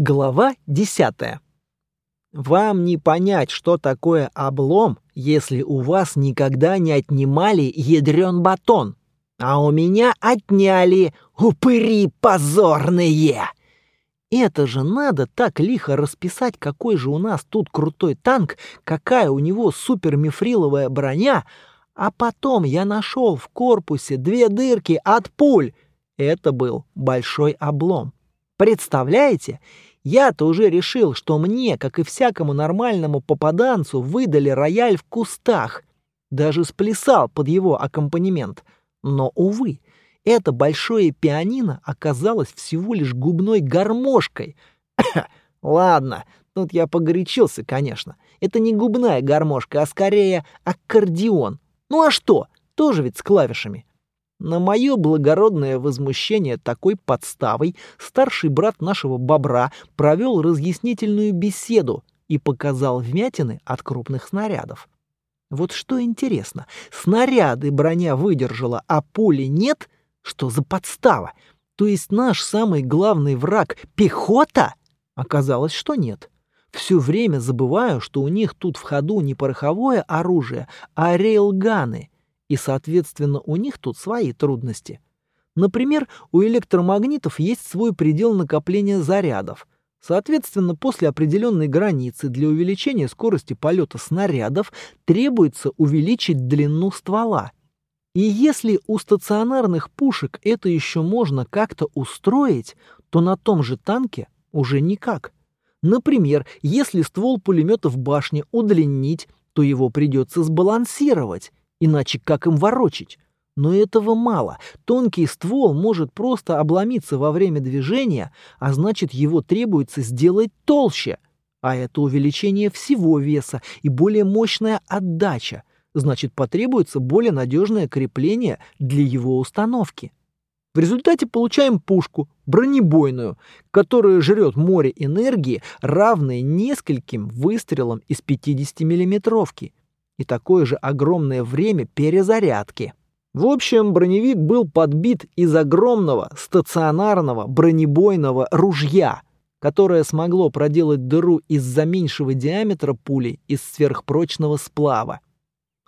Глава 10. Вам не понять, что такое облом, если у вас никогда не отнимали ядрен батон. А у меня отняли упыри позорные. Это же надо так лихо расписать, какой же у нас тут крутой танк, какая у него супермифриловая броня, а потом я нашел в корпусе две дырки от пуль. Это был большой облом. Представляете? Я-то уже решил, что мне, как и всякому нормальному попаданцу, выдали рояль в кустах. Даже сплясал под его аккомпанемент. Но, увы, это большое пианино оказалось всего лишь губной гармошкой. Ладно, тут я погорячился, конечно. Это не губная гармошка, а скорее аккордеон. Ну а что? Тоже ведь с клавишами. На мое благородное возмущение такой подставой старший брат нашего бобра провел разъяснительную беседу и показал вмятины от крупных снарядов. Вот что интересно, снаряды броня выдержала, а пули нет? Что за подстава? То есть наш самый главный враг — пехота? Оказалось, что нет. Все время забываю, что у них тут в ходу не пороховое оружие, а рейлганы — и, соответственно, у них тут свои трудности. Например, у электромагнитов есть свой предел накопления зарядов. Соответственно, после определенной границы для увеличения скорости полета снарядов требуется увеличить длину ствола. И если у стационарных пушек это еще можно как-то устроить, то на том же танке уже никак. Например, если ствол пулемета в башне удлинить, то его придется сбалансировать, Иначе как им ворочить? Но этого мало. Тонкий ствол может просто обломиться во время движения, а значит его требуется сделать толще. А это увеличение всего веса и более мощная отдача. Значит, потребуется более надежное крепление для его установки. В результате получаем пушку, бронебойную, которая жрет море энергии, равное нескольким выстрелам из 50-миллиметровки и такое же огромное время перезарядки. В общем, броневик был подбит из огромного стационарного бронебойного ружья, которое смогло проделать дыру из-за меньшего диаметра пули из сверхпрочного сплава.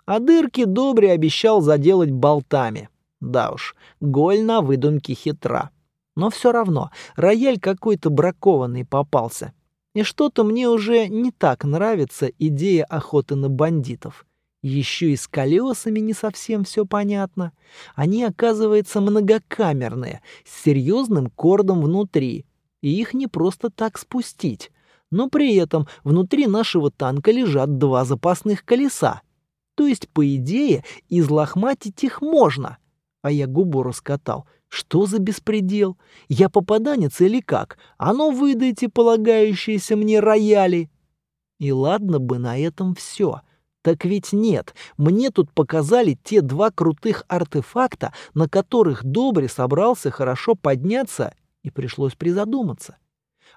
А дырки Добри обещал заделать болтами. Да уж, голь на выдумке хитра. Но все равно, рояль какой-то бракованный попался. И что-то мне уже не так нравится идея охоты на бандитов. Еще и с колесами не совсем все понятно. Они, оказывается, многокамерные, с серьезным кордом внутри. И их не просто так спустить. Но при этом внутри нашего танка лежат два запасных колеса. То есть, по идее, излохматить их можно. А я губу раскатал — что за беспредел? Я попаданец или как? А ну выдайте полагающиеся мне рояли. И ладно бы на этом все. Так ведь нет, мне тут показали те два крутых артефакта, на которых Добри собрался хорошо подняться, и пришлось призадуматься.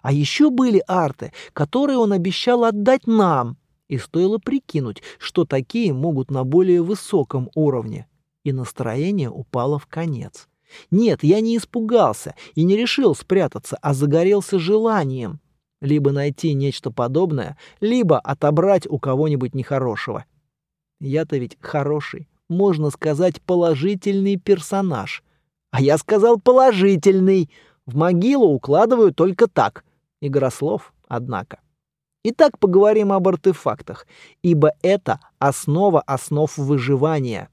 А еще были арты, которые он обещал отдать нам, и стоило прикинуть, что такие могут на более высоком уровне. И настроение упало в конец. Нет, я не испугался и не решил спрятаться, а загорелся желанием. Либо найти нечто подобное, либо отобрать у кого-нибудь нехорошего. Я-то ведь хороший, можно сказать, положительный персонаж. А я сказал положительный. В могилу укладываю только так. Игрослов, однако. Итак, поговорим об артефактах, ибо это основа основ выживания.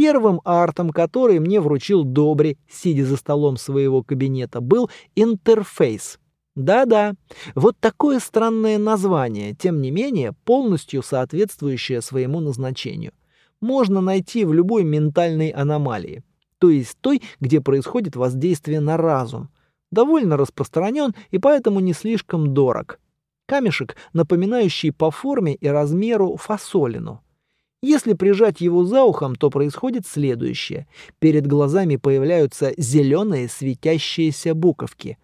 Первым артом, который мне вручил Добри, сидя за столом своего кабинета, был интерфейс. Да-да, вот такое странное название, тем не менее, полностью соответствующее своему назначению. Можно найти в любой ментальной аномалии, то есть той, где происходит воздействие на разум. Довольно распространен и поэтому не слишком дорог. Камешек, напоминающий по форме и размеру фасолину. Если прижать его за ухом, то происходит следующее. Перед глазами появляются зеленые светящиеся буковки.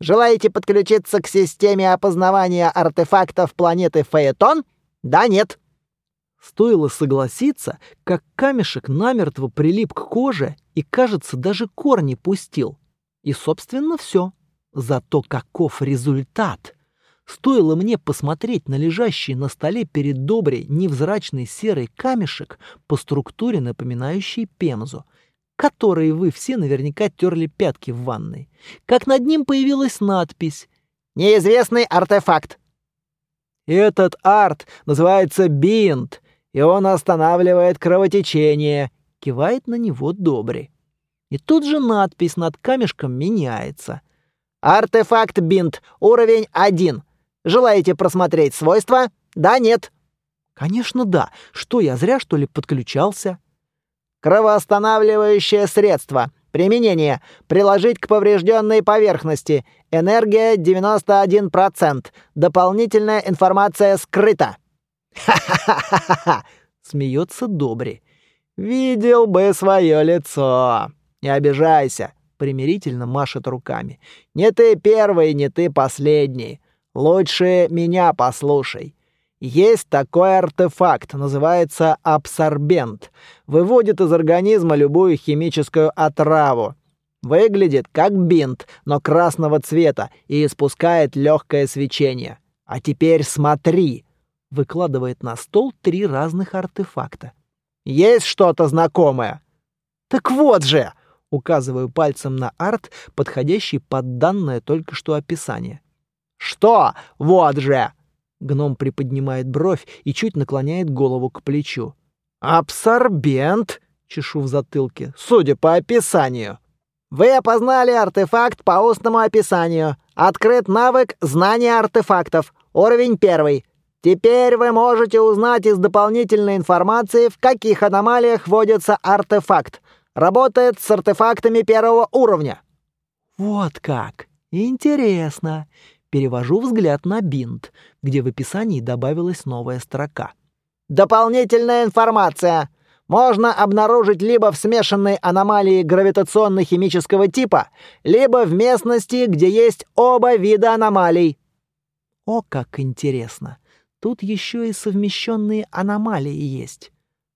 «Желаете подключиться к системе опознавания артефактов планеты Фаэтон? Да, нет?» Стоило согласиться, как камешек намертво прилип к коже и, кажется, даже корни пустил. И, собственно, все. Зато каков результат! Стоило мне посмотреть на лежащий на столе перед Добрей невзрачный серый камешек по структуре, напоминающий пемзу, который вы все наверняка терли пятки в ванной, как над ним появилась надпись «Неизвестный артефакт». «Этот арт называется бинт, и он останавливает кровотечение», — кивает на него Добрый. И тут же надпись над камешком меняется. «Артефакт бинт, уровень 1. Желаете просмотреть свойства? Да, нет?» «Конечно, да. Что, я зря, что ли, подключался?» «Кровоостанавливающее средство. Применение. Приложить к поврежденной поверхности. Энергия 91%. Дополнительная информация скрыта». «Ха-ха-ха-ха-ха!» — смеется Добри. «Видел бы свое лицо. Не обижайся», — примирительно машет руками. «Не ты первый, не ты последний. Лучше меня послушай. Есть такой артефакт, называется абсорбент. Выводит из организма любую химическую отраву. Выглядит как бинт, но красного цвета и испускает легкое свечение. А теперь смотри. Выкладывает на стол три разных артефакта. Есть что-то знакомое? Так вот же! Указываю пальцем на арт, подходящий под данное только что описание. «Что? Вот же!» Гном приподнимает бровь и чуть наклоняет голову к плечу. «Абсорбент!» — чешу в затылке. «Судя по описанию». «Вы опознали артефакт по устному описанию. Открыт навык знания артефактов. Уровень первый. Теперь вы можете узнать из дополнительной информации, в каких аномалиях вводится артефакт. Работает с артефактами первого уровня». «Вот как! Интересно. Перевожу взгляд на бинт, где в описании добавилась новая строка. Дополнительная информация. Можно обнаружить либо в смешанной аномалии гравитационно-химического типа, либо в местности, где есть оба вида аномалий. О, как интересно. Тут еще и совмещенные аномалии есть.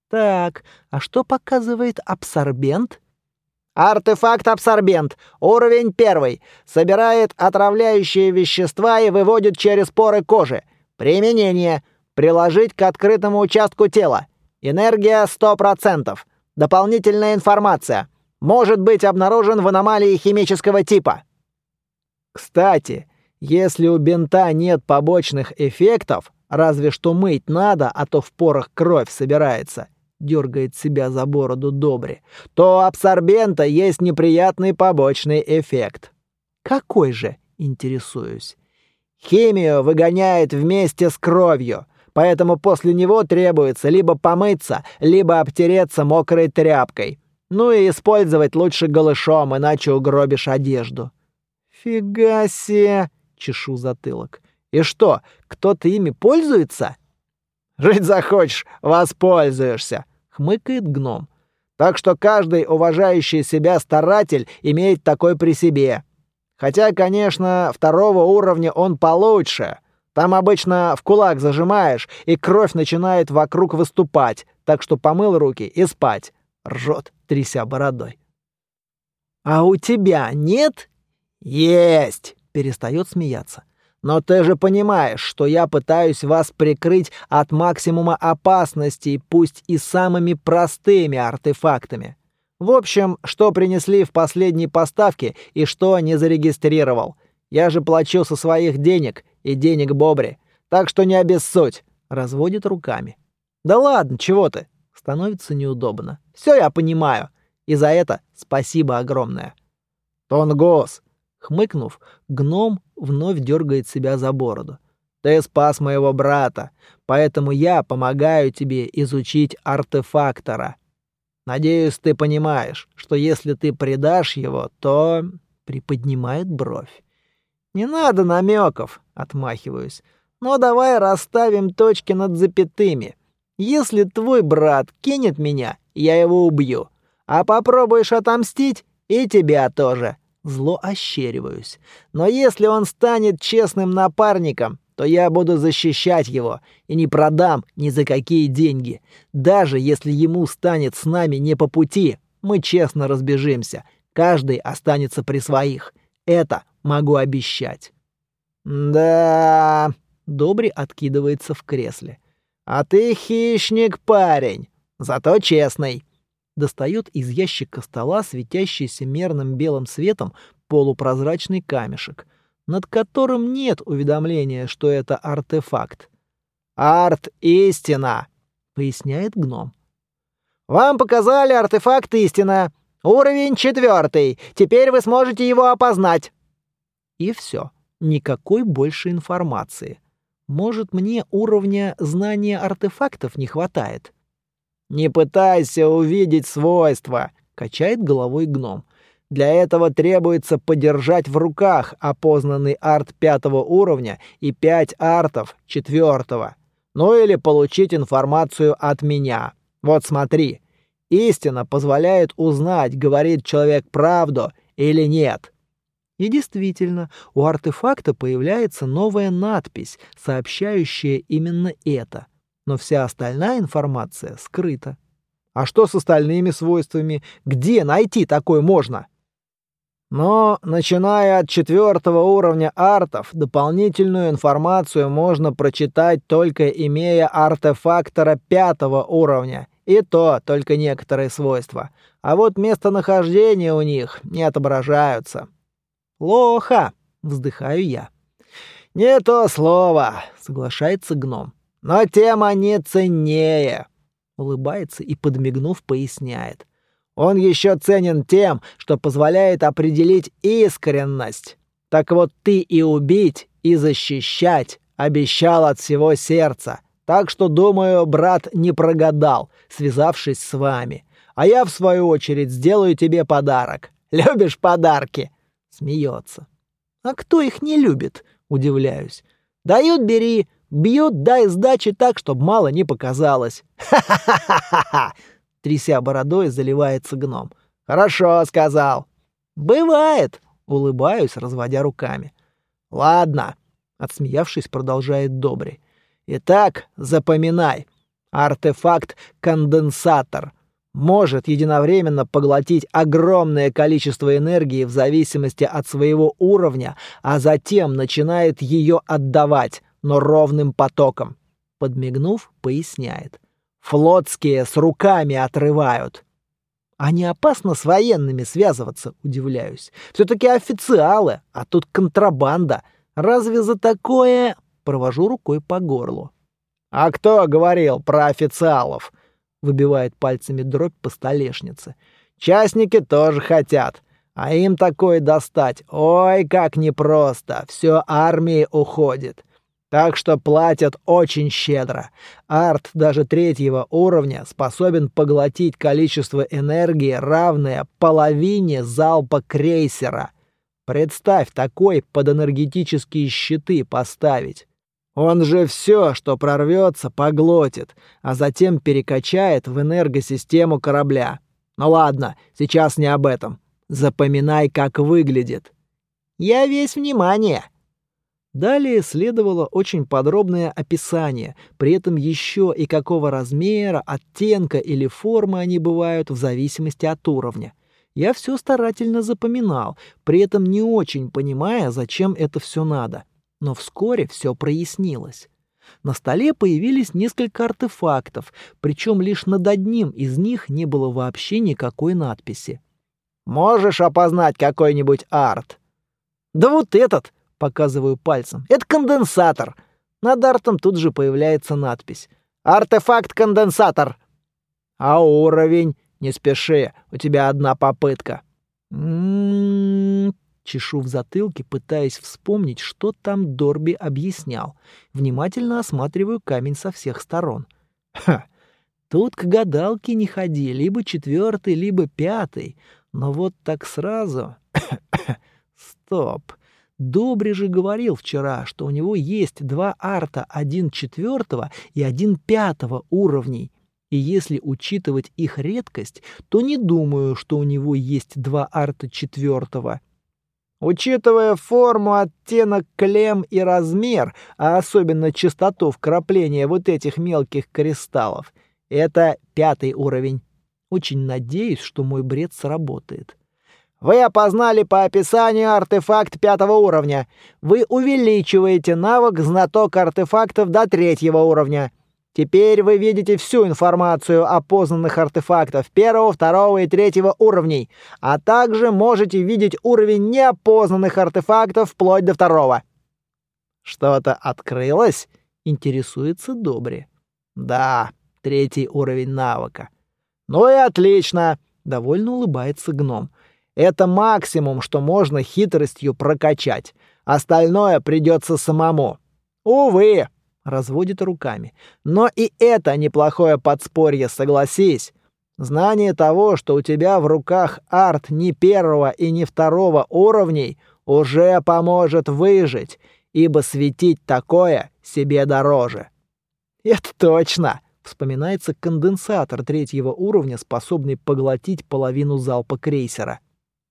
Так, а что показывает абсорбент? Артефакт-абсорбент. Уровень первый. Собирает отравляющие вещества и выводит через поры кожи. Применение. Приложить к открытому участку тела. Энергия 100%. Дополнительная информация. Может быть обнаружен в аномалии химического типа. Кстати, если у бинта нет побочных эффектов, разве что мыть надо, а то в порах кровь собирается, дергает себя за бороду Добри, то у абсорбента есть неприятный побочный эффект. Какой же, интересуюсь. Химию выгоняет вместе с кровью, поэтому после него требуется либо помыться, либо обтереться мокрой тряпкой. Ну и использовать лучше голышом, иначе угробишь одежду. Фига себе, чешу затылок. И что, кто-то ими пользуется? Жить захочешь, воспользуешься, хмыкает гном. Так что каждый уважающий себя старатель имеет такой при себе. Хотя, конечно, второго уровня он получше. Там обычно в кулак зажимаешь, и кровь начинает вокруг выступать, так что помыл руки и спать. Ржет, тряся бородой. «А у тебя нет?» «Есть!» — перестает смеяться. Но ты же понимаешь, что я пытаюсь вас прикрыть от максимума опасностей, пусть и самыми простыми артефактами. В общем, что принесли в последней поставке и что не зарегистрировал. Я же плачу со своих денег и денег Бобри, так что не обессудь. Разводит руками. Да ладно, чего ты? Становится неудобно. Все я понимаю. И за это спасибо огромное. Тонгос, Хмыкнув, гном вновь дергает себя за бороду. «Ты спас моего брата, поэтому я помогаю тебе изучить артефактора. Надеюсь, ты понимаешь, что если ты предашь его, то...» Приподнимает бровь. «Не надо намеков», — отмахиваюсь. «Но давай расставим точки над запятыми. Если твой брат кинет меня, я его убью. А попробуешь отомстить, и тебя тоже. Зло ощериваюсь. Но если он станет честным напарником, то я буду защищать его и не продам ни за какие деньги. Даже если ему станет с нами не по пути, мы честно разбежимся. Каждый останется при своих. Это могу обещать. Да, Добри откидывается в кресле. А ты хищник, парень, зато честный. Достает из ящика стола светящийся мерным белым светом полупрозрачный камешек, над которым нет уведомления, что это артефакт. «Арт истина», — поясняет гном. «Вам показали артефакт истина. Уровень четвертый. Теперь вы сможете его опознать». И все. Никакой больше информации. Может, мне уровня знания артефактов не хватает? Не пытайся увидеть свойства, качает головой гном. Для этого требуется подержать в руках опознанный арт пятого уровня и пять артов четвертого. Ну или получить информацию от меня. Вот смотри. Истина позволяет узнать, говорит человек правду или нет. И действительно, у артефакта появляется новая надпись, сообщающая именно это. Но вся остальная информация скрыта. А что с остальными свойствами? Где найти такое можно? Но, начиная от четвертого уровня артов, дополнительную информацию можно прочитать только имея артефактора пятого уровня. И то только некоторые свойства. А вот местонахождение у них не отображаются. «Плохо!» — вздыхаю я. «Не то слово!» — соглашается гном. «Но тема не ценнее!» Улыбается и, подмигнув, поясняет. «Он еще ценен тем, что позволяет определить искренность. Так вот ты и убить, и защищать обещал от всего сердца. Так что, думаю, брат не прогадал, связавшись с вами. А я, в свою очередь, сделаю тебе подарок. Любишь подарки?» Смеется. А кто их не любит? Удивляюсь. Дают, бери. Бьют, дай сдачи так, чтобы мало не показалось. Ха-ха-ха-ха-ха! Тряся бородой, заливается гном. Хорошо, сказал. Бывает, улыбаюсь, разводя руками. Ладно, отсмеявшись, продолжает Добрый. Итак, запоминай. Артефакт-конденсатор может единовременно поглотить огромное количество энергии в зависимости от своего уровня, а затем начинает ее отдавать, но ровным потоком. Подмигнув, поясняет. Флотские с руками отрывают. А не опасно с военными связываться, удивляюсь. Все-таки официалы, а тут контрабанда. Разве за такое... Провожу рукой по горлу. А кто говорил про официалов? выбивает пальцами дробь по столешнице. Частники тоже хотят. А им такое достать, ой, как непросто. Все армии уходит. Так что платят очень щедро. Арт даже третьего уровня способен поглотить количество энергии, равное половине залпа крейсера. Представь, такой под энергетические щиты поставить. Он же все, что прорвется, поглотит, а затем перекачает в энергосистему корабля. Ну ладно, сейчас не об этом. Запоминай, как выглядит. Я весь внимание. Далее следовало очень подробное описание, при этом еще и какого размера, оттенка или формы они бывают в зависимости от уровня. Я все старательно запоминал, при этом не очень понимая, зачем это все надо. Но вскоре все прояснилось. На столе появились несколько артефактов, причем лишь над одним из них не было вообще никакой надписи. «Можешь опознать какой-нибудь арт?» «Да вот этот!» — показываю пальцем. «Это конденсатор!» Над артом тут же появляется надпись. «Артефакт-конденсатор!» «А уровень? Не спеши, у тебя одна попытка». «М-м-м...» Чешу в затылке, пытаясь вспомнить, что там Дорби объяснял. Внимательно осматриваю камень со всех сторон. Ха! Тут к гадалке не ходи, либо четвертый, либо пятый. Но вот так сразу... Стоп. Добри же говорил вчера, что у него есть два арта, один четвертого и один пятого уровней. И если учитывать их редкость, то не думаю, что у него есть два арта четвертого. Учитывая форму, оттенок клем и размер, а особенно частоту вкрапления вот этих мелких кристаллов, это пятый уровень. Очень надеюсь, что мой бред сработает. Вы опознали по описанию артефакт пятого уровня. Вы увеличиваете навык знаток артефактов до третьего уровня. Теперь вы видите всю информацию о познанных артефактах первого, второго и третьего уровней, а также можете видеть уровень неопознанных артефактов вплоть до второго. Что-то открылось? Интересуется Добри. Да, третий уровень навыка. Ну и отлично, довольно улыбается гном. Это максимум, что можно хитростью прокачать. Остальное придется самому. Увы, разводит руками. Но и это неплохое подспорье, согласись. Знание того, что у тебя в руках арт ни первого и ни второго уровней, уже поможет выжить, ибо светить такое себе дороже. Это точно. Вспоминается конденсатор третьего уровня, способный поглотить половину залпа крейсера.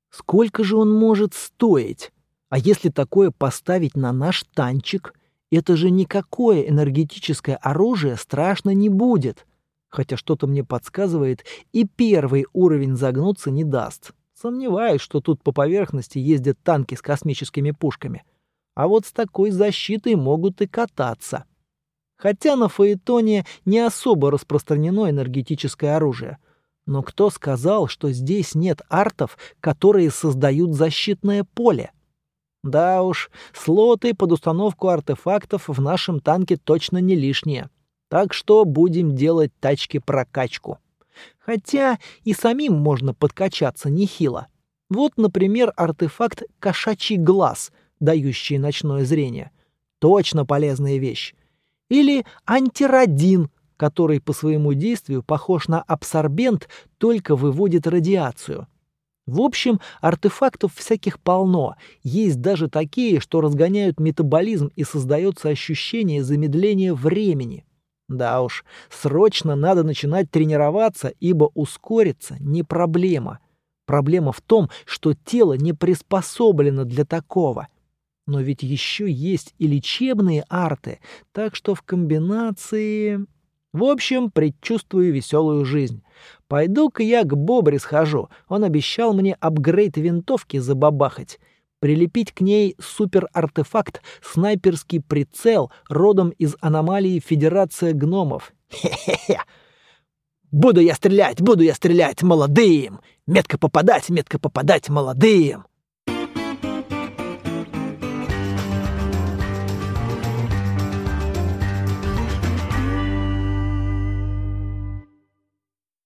Сколько же он может стоить? А если такое поставить на наш танчик — это же никакое энергетическое оружие страшно не будет. Хотя что-то мне подсказывает, и первый уровень загнуться не даст. Сомневаюсь, что тут по поверхности ездят танки с космическими пушками. А вот с такой защитой могут и кататься. Хотя на Фаэтоне не особо распространено энергетическое оружие. Но кто сказал, что здесь нет артов, которые создают защитное поле? Да уж, слоты под установку артефактов в нашем танке точно не лишние. Так что будем делать тачки-прокачку. Хотя и самим можно подкачаться нехило. Вот, например, артефакт «Кошачий глаз», дающий ночное зрение. Точно полезная вещь. Или антирадин, который по своему действию похож на абсорбент, только выводит радиацию. В общем, артефактов всяких полно. Есть даже такие, что разгоняют метаболизм и создается ощущение замедления времени. Да уж, срочно надо начинать тренироваться, ибо ускориться не проблема. Проблема в том, что тело не приспособлено для такого. Но ведь еще есть и лечебные арты, так что в комбинации... В общем, предчувствую веселую жизнь. Пойду-ка я к Бобре схожу. Он обещал мне апгрейд винтовки забабахать. Прилепить к ней супер-артефакт, снайперский прицел, родом из аномалии Федерация гномов. Хе-хе-хе. Буду я стрелять, буду я стрелять молодым. Метко попадать, метко попадать молодым.